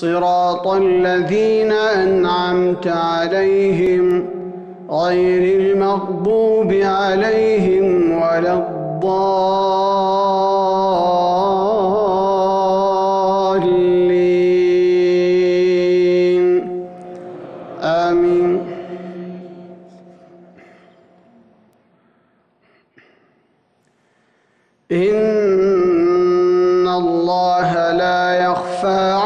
صراط الذين أنعمت عليهم غير المغضوب عليهم ولا الضالين. آمين. إن الله لا يخفى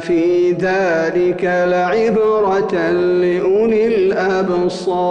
في ذلك لعبرة لأولي الأبصار